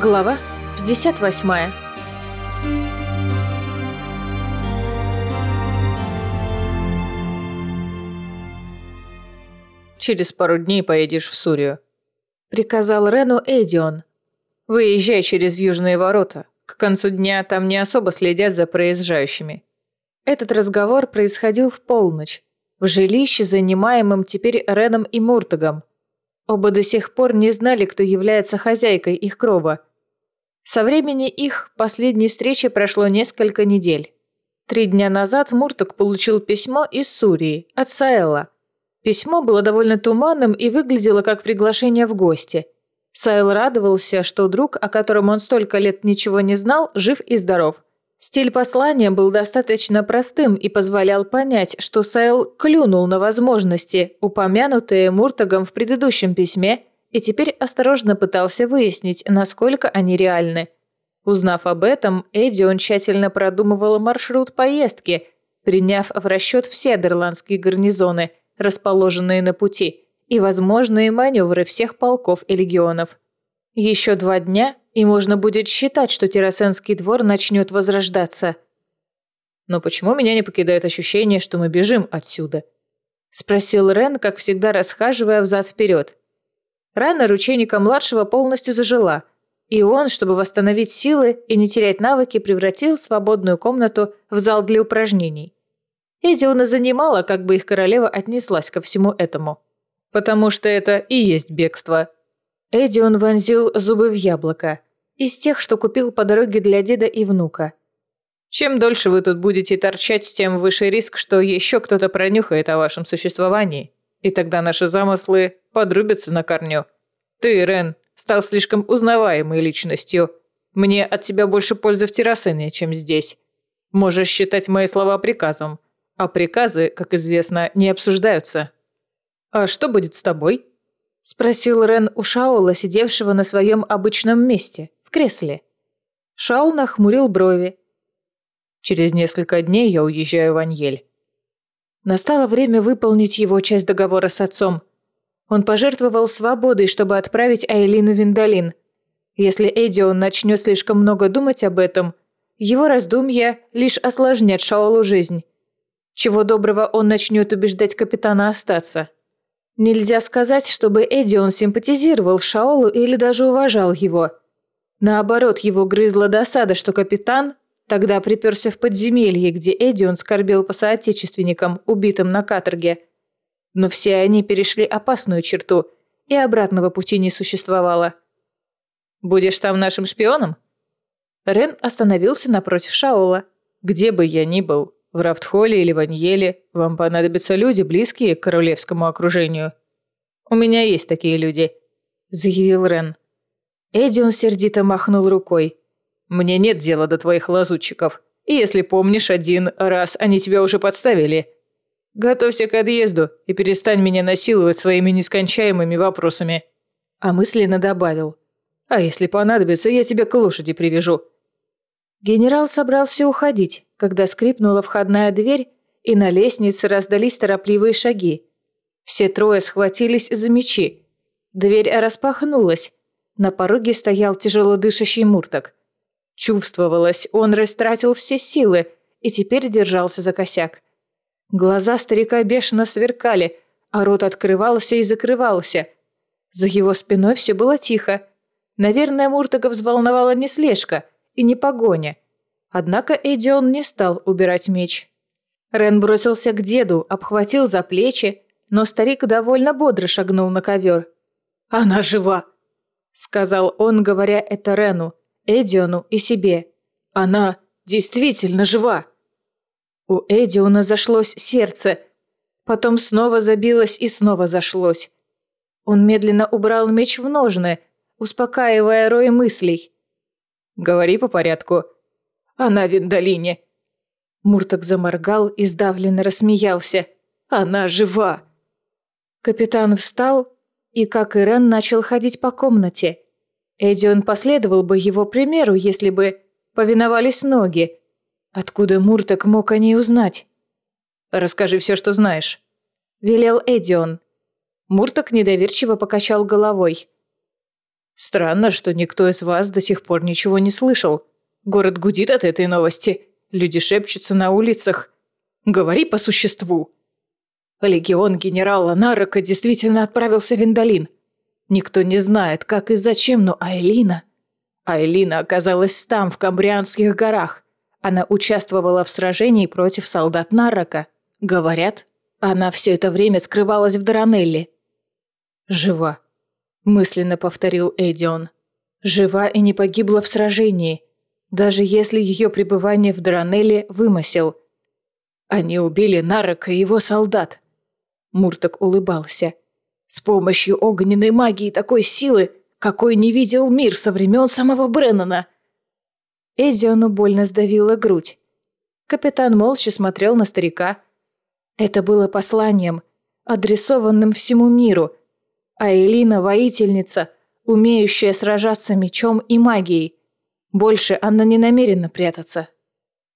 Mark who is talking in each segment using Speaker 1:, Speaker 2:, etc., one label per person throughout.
Speaker 1: Глава 58
Speaker 2: Через пару дней поедешь в Сурию.
Speaker 1: Приказал Рену Эдион.
Speaker 2: Выезжай через южные ворота. К концу дня там не особо следят за проезжающими.
Speaker 1: Этот разговор происходил в полночь, в жилище, занимаемом теперь Реном и Муртагом. Оба до сих пор не знали, кто является хозяйкой их кроба. Со времени их последней встречи прошло несколько недель. Три дня назад Муртаг получил письмо из Сурии, от Саэла. Письмо было довольно туманным и выглядело как приглашение в гости. Саэл радовался, что друг, о котором он столько лет ничего не знал, жив и здоров. Стиль послания был достаточно простым и позволял понять, что Саэл клюнул на возможности, упомянутые Муртагом в предыдущем письме, и теперь осторожно пытался выяснить, насколько они реальны. Узнав об этом, Эдди тщательно продумывал маршрут поездки, приняв в расчет все дерландские гарнизоны, расположенные на пути, и возможные маневры всех полков и легионов. Еще два дня, и можно будет считать, что Террасенский двор начнет возрождаться.
Speaker 2: Но почему меня не покидает ощущение, что мы бежим отсюда?
Speaker 1: Спросил Рен, как всегда расхаживая взад-вперед. Рана ручейника-младшего полностью зажила, и он, чтобы восстановить силы и не терять навыки, превратил свободную комнату в зал для упражнений. Эдиона занимала, как бы их королева отнеслась ко всему этому.
Speaker 2: «Потому что это и есть бегство»,
Speaker 1: Эдион вонзил зубы в яблоко. Из тех, что купил по дороге для деда и внука.
Speaker 2: Чем дольше вы тут будете торчать, тем выше риск, что еще кто-то пронюхает о вашем существовании. И тогда наши замыслы подрубятся на корню. Ты, Рен, стал слишком узнаваемой личностью. Мне от тебя больше пользы в Террасене, чем здесь. Можешь считать мои слова приказом. А приказы, как известно, не обсуждаются. А что будет с тобой?»
Speaker 1: – спросил Рен у Шаула, сидевшего на своем обычном месте, в кресле. Шаул нахмурил брови.
Speaker 2: «Через несколько дней я уезжаю в Аньель».
Speaker 1: Настало время выполнить его часть договора с отцом. Он пожертвовал свободой, чтобы отправить Айлину Виндалин. Если Эдион начнет слишком много думать об этом, его раздумья лишь осложнят Шаолу жизнь. Чего доброго он начнет убеждать капитана остаться. Нельзя сказать, чтобы Эдион симпатизировал Шаолу или даже уважал его. Наоборот, его грызла досада, что капитан тогда приперся в подземелье, где Эдион скорбел по соотечественникам, убитым на каторге. Но все они перешли опасную черту, и обратного пути не существовало.
Speaker 2: «Будешь там нашим шпионом?»
Speaker 1: Рен остановился напротив Шаола.
Speaker 2: «Где бы я ни был, в Рафтхоле или Ваньеле вам понадобятся люди, близкие к королевскому окружению. У меня есть такие люди», – заявил Рен.
Speaker 1: Эдион сердито махнул рукой.
Speaker 2: «Мне нет дела до твоих лазутчиков. И если помнишь, один раз они тебя уже подставили. Готовься к отъезду и перестань меня насиловать своими нескончаемыми вопросами».
Speaker 1: А мысленно добавил.
Speaker 2: «А если понадобится, я тебя к лошади привяжу».
Speaker 1: Генерал собрался уходить, когда скрипнула входная дверь, и на лестнице раздались торопливые шаги. Все трое схватились за мечи. Дверь распахнулась. На пороге стоял тяжело дышащий Мурток. Чувствовалось, он растратил все силы и теперь держался за косяк. Глаза старика бешено сверкали, а рот открывался и закрывался. За его спиной все было тихо. Наверное, Муртага взволновала не слежка – и не погоня. Однако Эдион не стал убирать меч. Рен бросился к деду, обхватил за плечи, но старик довольно бодро шагнул на ковер.
Speaker 2: «Она жива!»
Speaker 1: – сказал он, говоря это Рену, Эдиону и себе.
Speaker 2: «Она действительно жива!»
Speaker 1: У Эдиона зашлось сердце, потом снова забилось и снова зашлось. Он медленно убрал меч в ножны, успокаивая рой мыслей.
Speaker 2: Говори по порядку. Она в Виндалине.
Speaker 1: Мурток заморгал и сдавленно рассмеялся. Она жива. Капитан встал и, как Ирен, начал ходить по комнате. Эдион последовал бы его примеру, если бы повиновались ноги. Откуда Мурток мог о ней узнать?
Speaker 2: «Расскажи все, что знаешь», –
Speaker 1: велел Эдион. Мурток недоверчиво покачал головой.
Speaker 2: Странно, что никто из вас до сих пор ничего не слышал. Город гудит от этой новости. Люди шепчутся на улицах. Говори по существу. Легион генерала Нарока действительно отправился в Виндалин. Никто не знает, как и зачем, но Айлина... Айлина оказалась там, в Камбрианских горах. Она участвовала в сражении против солдат Нарока. Говорят, она все это время скрывалась в Даранелле. «Жива», – мысленно повторил Эдион. «Жива и не погибла в сражении, даже если ее пребывание в Даранелле – вымысел. Они убили Нарока и его солдат. Мурток улыбался. «С помощью огненной магии такой силы, какой не видел мир со времен самого Бреннана!» Эдиону больно сдавила грудь. Капитан молча смотрел на старика. Это было посланием, адресованным всему миру. А Элина – воительница, умеющая сражаться мечом и магией. Больше она не намерена прятаться.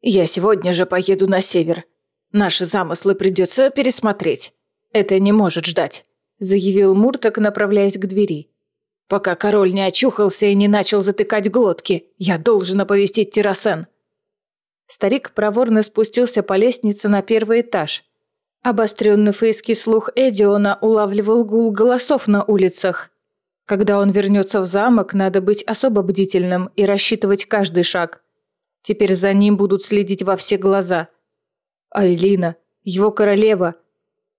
Speaker 2: «Я сегодня же поеду на север. Наши замыслы придется пересмотреть». «Это не может ждать», – заявил Мурток, направляясь к двери. «Пока король не очухался и не начал затыкать глотки, я должен оповестить Террасен». Старик проворно спустился по лестнице на первый этаж. Обостренный фейский слух Эдиона улавливал гул голосов на улицах. Когда он вернется в замок, надо быть особо бдительным и рассчитывать каждый шаг. Теперь за ним будут следить во все глаза. Айлина, его королева –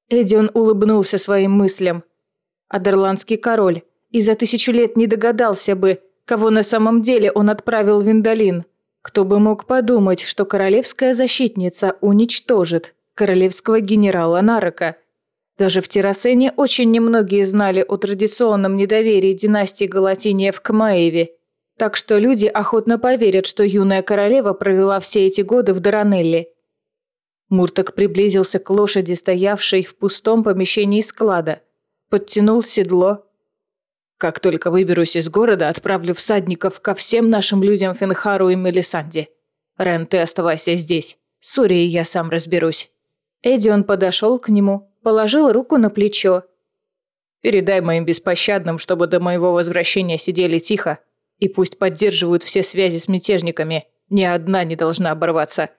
Speaker 2: Эдион улыбнулся своим мыслям. Адерландский король и за тысячу лет не догадался бы, кого на самом деле он отправил в Виндалин. Кто бы мог подумать, что королевская защитница уничтожит королевского генерала Нарока. Даже в Террасене очень немногие знали о традиционном недоверии династии Галатиниев к Маеве. Так что люди охотно поверят, что юная королева провела все эти годы в Даранелле. Мурток приблизился к лошади, стоявшей в пустом помещении склада. Подтянул седло. «Как только выберусь из города, отправлю всадников ко всем нашим людям Фенхару и Мелисанде. Рен, ты оставайся здесь. С Урией я сам разберусь». Эдион подошел к нему, положил руку на плечо. «Передай моим беспощадным, чтобы до моего возвращения сидели тихо, и пусть поддерживают все связи с мятежниками. Ни одна не должна оборваться».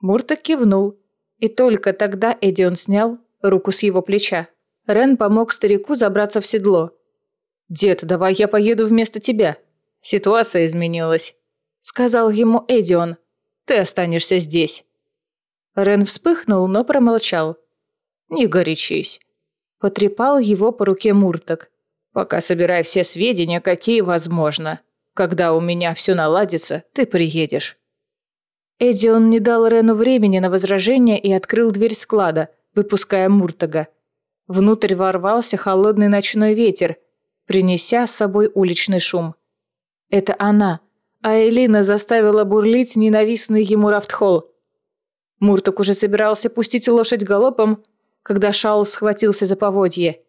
Speaker 2: Мурта кивнул, и только тогда Эдион снял руку с его плеча. Рен помог старику забраться в седло. «Дед, давай я поеду вместо тебя. Ситуация изменилась», – сказал ему Эдион. «Ты останешься здесь». Рен вспыхнул, но промолчал. «Не горячись», – потрепал его по руке Мурток. «Пока собирай все сведения, какие возможно. Когда у меня все наладится, ты приедешь». Эдион не дал Рену времени на возражение и открыл дверь склада, выпуская Муртага. Внутрь ворвался холодный ночной ветер, принеся с собой уличный шум. Это она, а Элина заставила бурлить ненавистный ему Рафтхолл. Мурток уже собирался пустить лошадь галопом, когда Шаул схватился за поводье.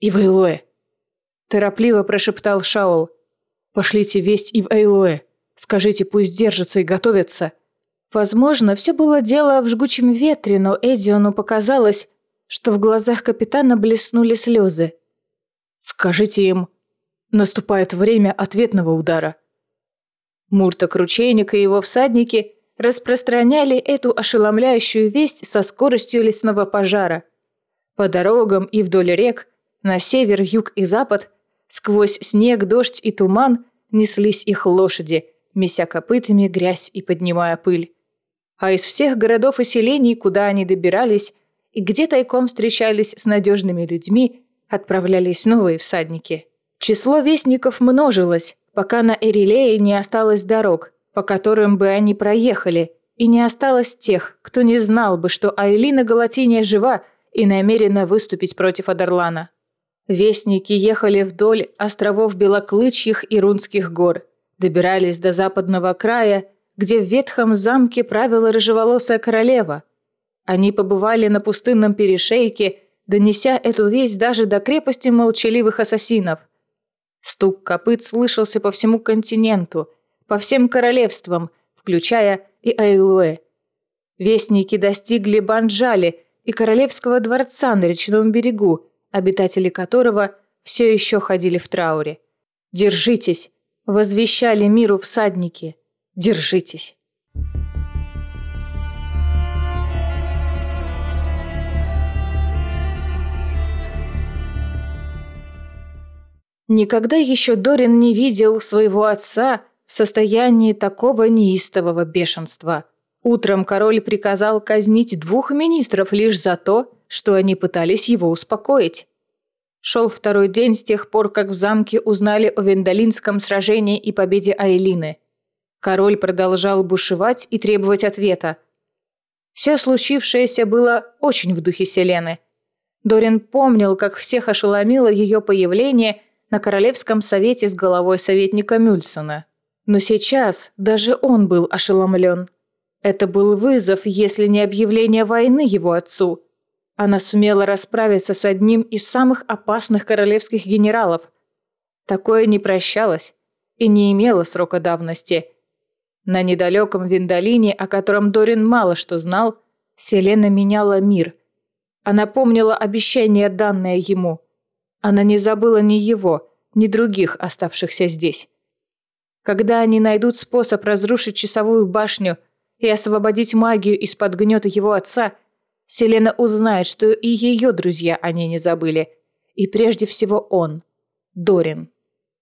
Speaker 2: «Ив торопливо прошептал Шаул. «Пошлите весть Ив Эйлуэ. Скажите, пусть держится и готовится. Возможно, все было дело в жгучем ветре, но Эдиону показалось, что в глазах капитана блеснули слезы. «Скажите им, наступает время ответного удара». Мурток Ручейник и его всадники распространяли эту ошеломляющую весть со скоростью лесного пожара. По дорогам и вдоль рек, на север, юг и запад, сквозь снег, дождь и туман неслись их лошади, меся копытами грязь и поднимая пыль а из всех городов и селений, куда они добирались и где тайком встречались с надежными людьми, отправлялись новые всадники. Число вестников множилось, пока на Эрилее не осталось дорог, по которым бы они проехали, и не осталось тех, кто не знал бы, что Айлина Галатиния жива и намерена выступить против Адерлана. Вестники ехали вдоль островов Белоклычьих и Рунских гор, добирались до западного края где в ветхом замке правила рыжеволосая королева. Они побывали на пустынном перешейке, донеся эту весть даже до крепости молчаливых ассасинов. Стук копыт слышался по всему континенту, по всем королевствам, включая и Айлуэ. Вестники достигли Банджали и королевского дворца на речном берегу, обитатели которого все еще ходили в трауре.
Speaker 1: Держитесь! Возвещали миру всадники. Держитесь! Никогда еще Дорин не видел своего отца в состоянии такого неистового бешенства. Утром король приказал казнить двух министров лишь за то, что они пытались его успокоить. Шел второй день с тех пор, как в замке узнали о Вендалинском сражении и победе Айлины. Король продолжал бушевать и требовать ответа. Все случившееся было очень в духе Селены. Дорин помнил, как всех ошеломило ее появление на Королевском совете с головой советника Мюльсона. Но сейчас даже он был ошеломлен. Это был вызов, если не объявление войны его отцу – она сумела расправиться с одним из самых опасных королевских генералов. Такое не прощалось и не имело срока давности. На недалеком Виндалине, о котором Дорин мало что знал, Селена меняла мир. Она помнила обещание, данное ему. Она не забыла ни его, ни других, оставшихся здесь. Когда они найдут способ разрушить часовую башню и освободить магию из-под гнета его отца – Селена узнает, что и ее друзья они не забыли. И прежде всего он, Дорин.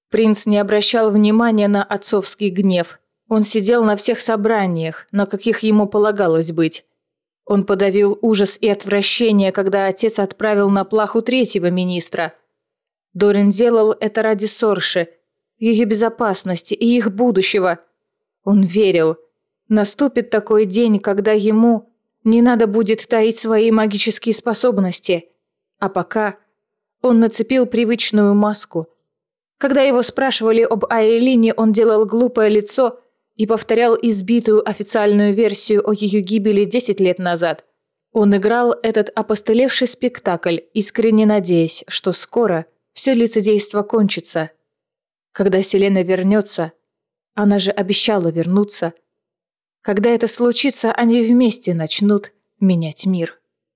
Speaker 1: Принц не обращал внимания на отцовский гнев. Он сидел на всех собраниях, на каких ему полагалось быть. Он подавил ужас и отвращение, когда отец отправил на плаху третьего министра. Дорин делал это ради Сорши, ее безопасности и их будущего. Он верил. Наступит такой день, когда ему не надо будет таить свои магические способности. А пока он нацепил привычную маску. Когда его спрашивали об Айлине, он делал глупое лицо и повторял избитую официальную версию о ее гибели 10 лет назад. Он играл этот опостылевший спектакль, искренне надеясь, что скоро все лицедейство кончится. Когда Селена вернется, она же обещала вернуться – когда это случится, они вместе начнут менять мир.